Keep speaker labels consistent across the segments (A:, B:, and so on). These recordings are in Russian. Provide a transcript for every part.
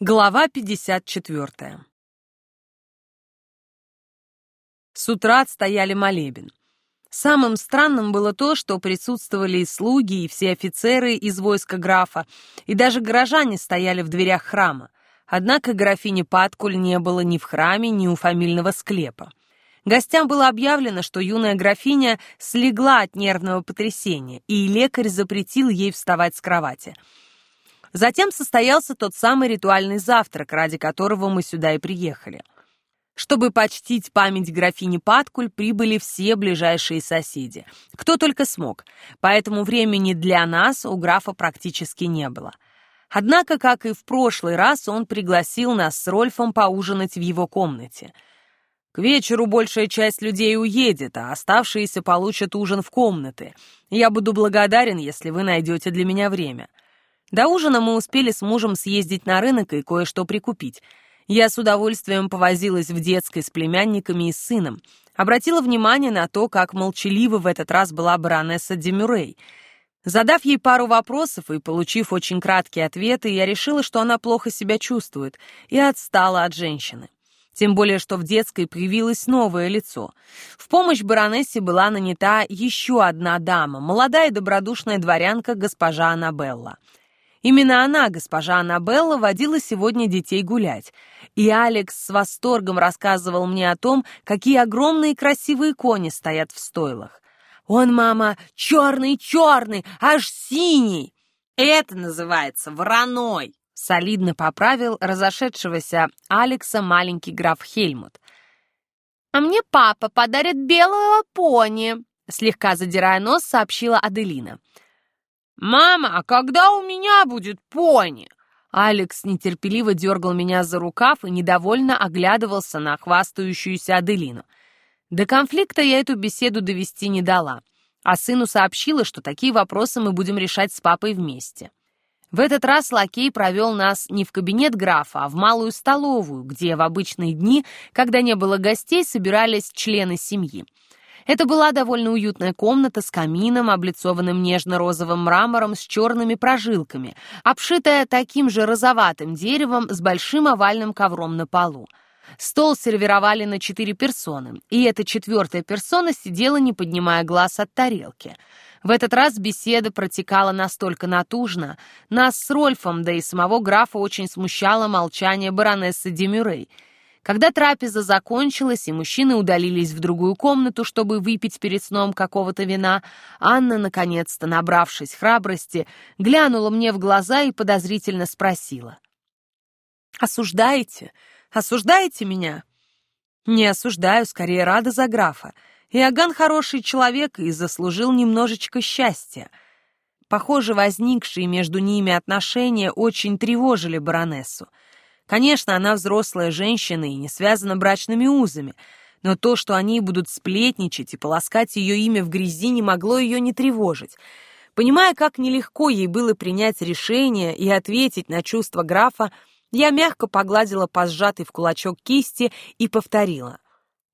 A: Глава 54 С утра отстояли молебен. Самым странным было то, что присутствовали и слуги, и все офицеры из войска графа, и даже горожане стояли в дверях храма. Однако графини Паткуль не было ни в храме, ни у фамильного склепа. Гостям было объявлено, что юная графиня слегла от нервного потрясения, и лекарь запретил ей вставать с кровати — Затем состоялся тот самый ритуальный завтрак, ради которого мы сюда и приехали. Чтобы почтить память графини Паткуль, прибыли все ближайшие соседи. Кто только смог. Поэтому времени для нас у графа практически не было. Однако, как и в прошлый раз, он пригласил нас с Рольфом поужинать в его комнате. К вечеру большая часть людей уедет, а оставшиеся получат ужин в комнаты. Я буду благодарен, если вы найдете для меня время. До ужина мы успели с мужем съездить на рынок и кое-что прикупить. Я с удовольствием повозилась в детской с племянниками и сыном. Обратила внимание на то, как молчалива в этот раз была баронесса Демюрей. Задав ей пару вопросов и получив очень краткие ответы, я решила, что она плохо себя чувствует, и отстала от женщины. Тем более, что в детской появилось новое лицо. В помощь баронессе была нанята еще одна дама, молодая добродушная дворянка госпожа Аннабелла. Именно она, госпожа Аннабелла, водила сегодня детей гулять. И Алекс с восторгом рассказывал мне о том, какие огромные красивые кони стоят в стойлах. «Он, мама, черный-черный, аж синий!» «Это называется вороной!» — солидно поправил разошедшегося Алекса маленький граф Хельмут. «А мне папа подарит белого пони», — слегка задирая нос, сообщила Аделина. «Мама, а когда у меня будет пони?» Алекс нетерпеливо дергал меня за рукав и недовольно оглядывался на хвастающуюся Аделину. До конфликта я эту беседу довести не дала, а сыну сообщила, что такие вопросы мы будем решать с папой вместе. В этот раз лакей провел нас не в кабинет графа, а в малую столовую, где в обычные дни, когда не было гостей, собирались члены семьи. Это была довольно уютная комната с камином, облицованным нежно-розовым мрамором с черными прожилками, обшитая таким же розоватым деревом с большим овальным ковром на полу. Стол сервировали на четыре персоны, и эта четвертая персона сидела, не поднимая глаз от тарелки. В этот раз беседа протекала настолько натужно, нас с Рольфом, да и самого графа очень смущало молчание баронессы Демюрей — когда трапеза закончилась и мужчины удалились в другую комнату, чтобы выпить перед сном какого-то вина, Анна, наконец-то, набравшись храбрости, глянула мне в глаза и подозрительно спросила. «Осуждаете? Осуждаете меня?» «Не осуждаю, скорее рада за графа. Иоганн хороший человек и заслужил немножечко счастья». Похоже, возникшие между ними отношения очень тревожили баронессу. Конечно, она взрослая женщина и не связана брачными узами, но то, что они будут сплетничать и полоскать ее имя в грязи, не могло ее не тревожить. Понимая, как нелегко ей было принять решение и ответить на чувства графа, я мягко погладила по сжатой в кулачок кисти и повторила.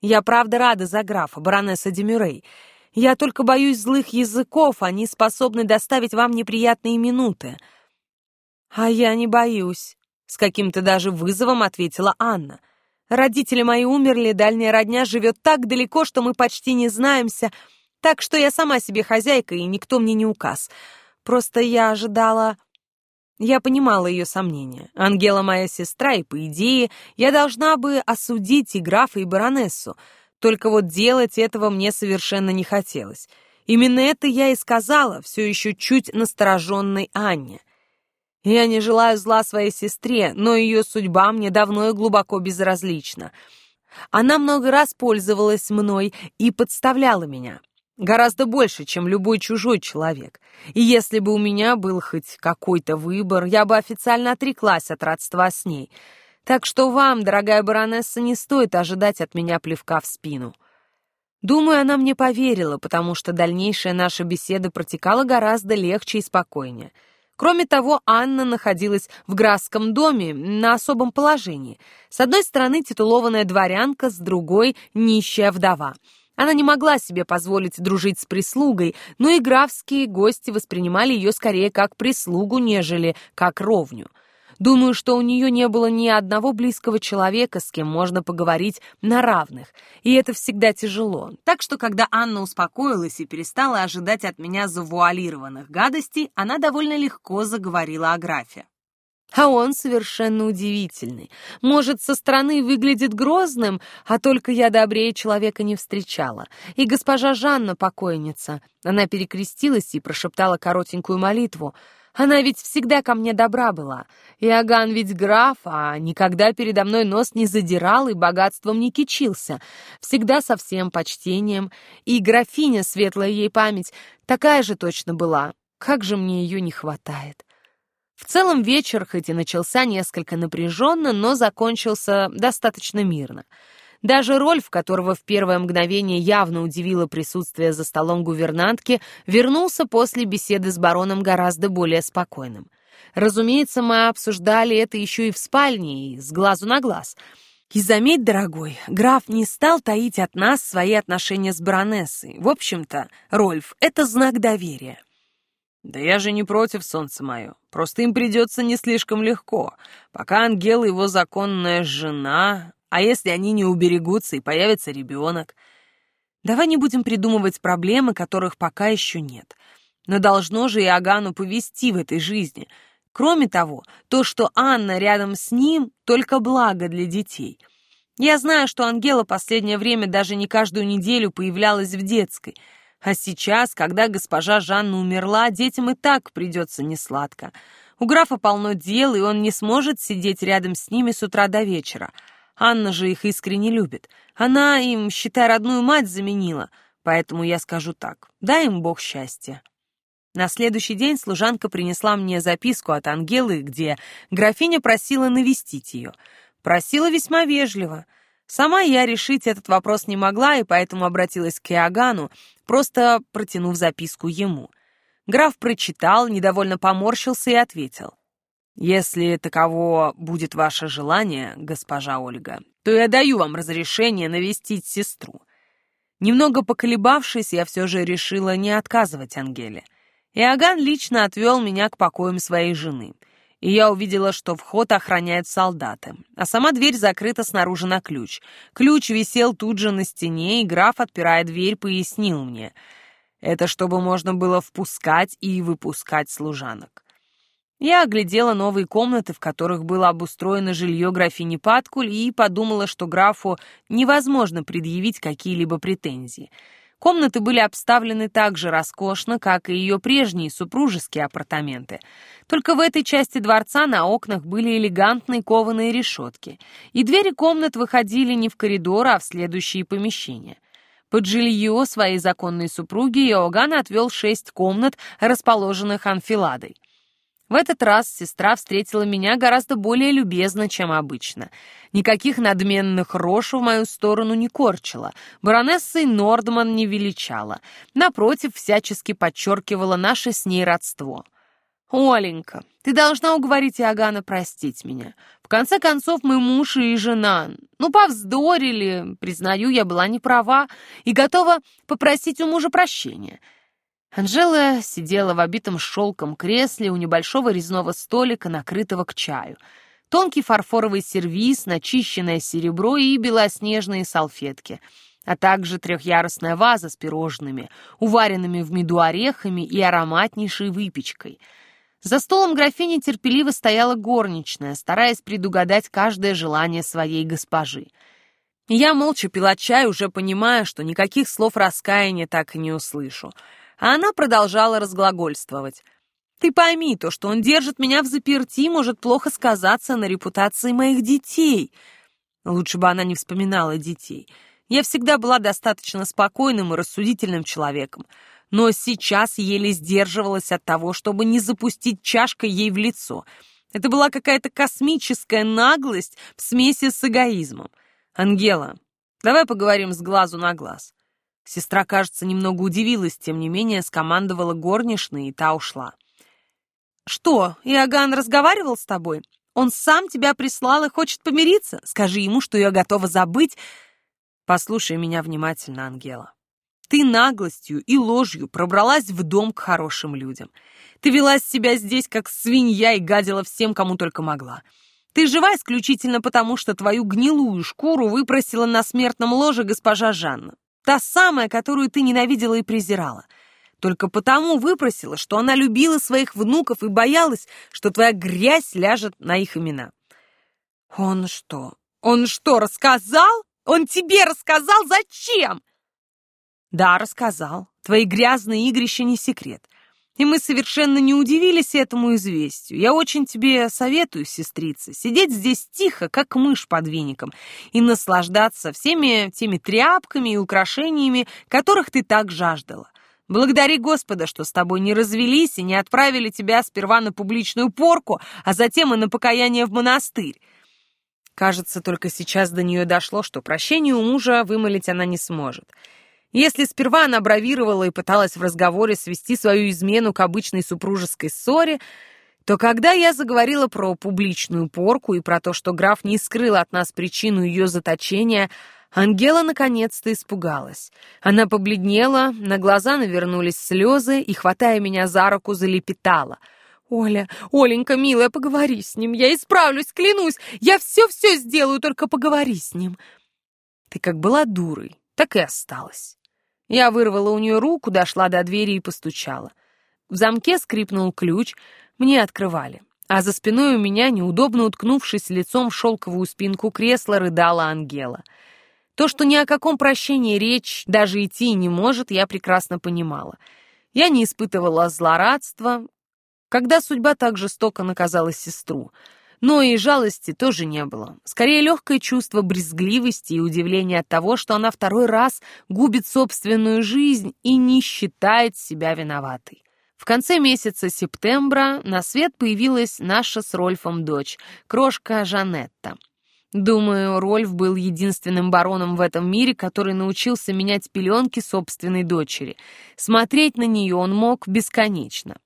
A: «Я правда рада за графа, баронесса Демюрей. Я только боюсь злых языков, они способны доставить вам неприятные минуты». «А я не боюсь», с каким-то даже вызовом ответила Анна. Родители мои умерли, дальняя родня живет так далеко, что мы почти не знаемся, так что я сама себе хозяйка, и никто мне не указ. Просто я ожидала... Я понимала ее сомнения. Ангела моя сестра, и, по идее, я должна бы осудить и графа, и баронессу. Только вот делать этого мне совершенно не хотелось. Именно это я и сказала, все еще чуть настороженной Анне — я не желаю зла своей сестре, но ее судьба мне давно и глубоко безразлична. Она много раз пользовалась мной и подставляла меня. Гораздо больше, чем любой чужой человек. И если бы у меня был хоть какой-то выбор, я бы официально отреклась от родства с ней. Так что вам, дорогая баронесса, не стоит ожидать от меня плевка в спину. Думаю, она мне поверила, потому что дальнейшая наша беседа протекала гораздо легче и спокойнее. Кроме того, Анна находилась в Грасском доме на особом положении. С одной стороны титулованная дворянка, с другой — нищая вдова. Она не могла себе позволить дружить с прислугой, но и графские гости воспринимали ее скорее как прислугу, нежели как ровню. Думаю, что у нее не было ни одного близкого человека, с кем можно поговорить на равных, и это всегда тяжело. Так что, когда Анна успокоилась и перестала ожидать от меня завуалированных гадостей, она довольно легко заговорила о графе. А он совершенно удивительный. Может, со стороны выглядит грозным, а только я добрее человека не встречала. И госпожа Жанна покойница. Она перекрестилась и прошептала коротенькую молитву. Она ведь всегда ко мне добра была. Иоганн ведь граф, а никогда передо мной нос не задирал и богатством не кичился. Всегда со всем почтением. И графиня, светлая ей память, такая же точно была. Как же мне ее не хватает. В целом вечер, хоть и начался несколько напряженно, но закончился достаточно мирно. Даже Рольф, которого в первое мгновение явно удивило присутствие за столом гувернантки, вернулся после беседы с бароном гораздо более спокойным. Разумеется, мы обсуждали это еще и в спальне, и с глазу на глаз. И заметь, дорогой, граф не стал таить от нас свои отношения с баронессой. В общем-то, Рольф, это знак доверия. «Да я же не против, солнце мое. Просто им придется не слишком легко. Пока Ангел его законная жена, а если они не уберегутся и появится ребенок? Давай не будем придумывать проблемы, которых пока еще нет. Но должно же Иоганну повести в этой жизни. Кроме того, то, что Анна рядом с ним, только благо для детей». Я знаю, что Ангела последнее время даже не каждую неделю появлялась в детской — а сейчас, когда госпожа Жанна умерла, детям и так придется несладко. У графа полно дел, и он не сможет сидеть рядом с ними с утра до вечера. Анна же их искренне любит. Она им, считай, родную мать заменила. Поэтому я скажу так, дай им Бог счастья. На следующий день служанка принесла мне записку от Ангелы, где графиня просила навестить ее. Просила весьма вежливо — Сама я решить этот вопрос не могла, и поэтому обратилась к Иоганну, просто протянув записку ему. Граф прочитал, недовольно поморщился и ответил. «Если таково будет ваше желание, госпожа Ольга, то я даю вам разрешение навестить сестру». Немного поколебавшись, я все же решила не отказывать Ангеле. Иоганн лично отвел меня к покоям своей жены — и я увидела, что вход охраняют солдаты, а сама дверь закрыта снаружи на ключ. Ключ висел тут же на стене, и граф, отпирая дверь, пояснил мне. Это чтобы можно было впускать и выпускать служанок. Я оглядела новые комнаты, в которых было обустроено жилье графини Паткуль, и подумала, что графу невозможно предъявить какие-либо претензии — Комнаты были обставлены так же роскошно, как и ее прежние супружеские апартаменты. Только в этой части дворца на окнах были элегантные кованые решетки, и двери комнат выходили не в коридор, а в следующие помещения. Под жилье своей законной супруги Иоганн отвел шесть комнат, расположенных анфиладой. В этот раз сестра встретила меня гораздо более любезно, чем обычно. Никаких надменных рож в мою сторону не корчила, баронессой Нордман не величала. Напротив, всячески подчеркивала наше с ней родство. «Оленька, ты должна уговорить Иоганна простить меня. В конце концов, мы муж и жена. Ну, повздорили, признаю, я была не права и готова попросить у мужа прощения». Анжела сидела в обитом шелком кресле у небольшого резного столика, накрытого к чаю. Тонкий фарфоровый сервиз, начищенное серебро и белоснежные салфетки, а также трехъярусная ваза с пирожными, уваренными в меду орехами и ароматнейшей выпечкой. За столом графини терпеливо стояла горничная, стараясь предугадать каждое желание своей госпожи. Я молча пила чай, уже понимая, что никаких слов раскаяния так и не услышу — а она продолжала разглагольствовать. «Ты пойми, то, что он держит меня в заперти, может плохо сказаться на репутации моих детей». Лучше бы она не вспоминала детей. Я всегда была достаточно спокойным и рассудительным человеком, но сейчас еле сдерживалась от того, чтобы не запустить чашкой ей в лицо. Это была какая-то космическая наглость в смеси с эгоизмом. «Ангела, давай поговорим с глазу на глаз. Сестра, кажется, немного удивилась, тем не менее скомандовала горничной, и та ушла. «Что, Иоганн разговаривал с тобой? Он сам тебя прислал и хочет помириться? Скажи ему, что я готова забыть...» «Послушай меня внимательно, Ангела. Ты наглостью и ложью пробралась в дом к хорошим людям. Ты вела себя здесь как свинья и гадила всем, кому только могла. Ты жива исключительно потому, что твою гнилую шкуру выпросила на смертном ложе госпожа Жанна. Та самая, которую ты ненавидела и презирала. Только потому выпросила, что она любила своих внуков и боялась, что твоя грязь ляжет на их имена. Он что? Он что, рассказал? Он тебе рассказал? Зачем? Да, рассказал. Твои грязные игрища не секрет. И мы совершенно не удивились этому известию. Я очень тебе советую, сестрица, сидеть здесь тихо, как мышь под веником, и наслаждаться всеми теми тряпками и украшениями, которых ты так жаждала. Благодари Господа, что с тобой не развелись и не отправили тебя сперва на публичную порку, а затем и на покаяние в монастырь. Кажется, только сейчас до нее дошло, что прощение у мужа вымолить она не сможет. Если сперва она бравировала и пыталась в разговоре свести свою измену к обычной супружеской ссоре, то когда я заговорила про публичную порку и про то, что граф не скрыл от нас причину ее заточения, Ангела наконец-то испугалась. Она побледнела, на глаза навернулись слезы и, хватая меня за руку, залепетала. «Оля, Оленька, милая, поговори с ним, я исправлюсь, клянусь, я все-все сделаю, только поговори с ним». Ты как была дурой, так и осталась. Я вырвала у нее руку, дошла до двери и постучала. В замке скрипнул ключ, мне открывали. А за спиной у меня, неудобно уткнувшись лицом в шелковую спинку кресла, рыдала Ангела. То, что ни о каком прощении речь даже идти не может, я прекрасно понимала. Я не испытывала злорадства, когда судьба так жестоко наказала сестру — но и жалости тоже не было. Скорее, легкое чувство брезгливости и удивления от того, что она второй раз губит собственную жизнь и не считает себя виноватой. В конце месяца сентября на свет появилась наша с Рольфом дочь, крошка Жанетта. Думаю, Рольф был единственным бароном в этом мире, который научился менять пеленки собственной дочери. Смотреть на нее он мог бесконечно.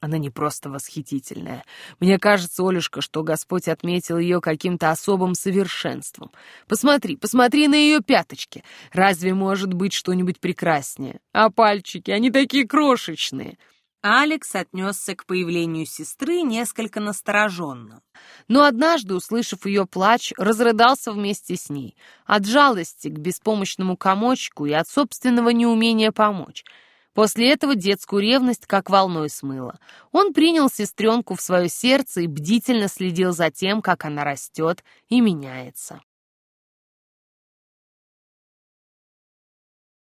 A: Она не просто восхитительная. Мне кажется, Олюшка, что Господь отметил ее каким-то особым совершенством. Посмотри, посмотри на ее пяточки. Разве может быть что-нибудь прекраснее? А пальчики, они такие крошечные. Алекс отнесся к появлению сестры несколько настороженно. Но однажды, услышав ее плач, разрыдался вместе с ней. От жалости к беспомощному комочку и от собственного неумения помочь. После этого детскую ревность как волной смыло. Он принял сестренку в свое сердце и бдительно следил за тем, как она растет и меняется.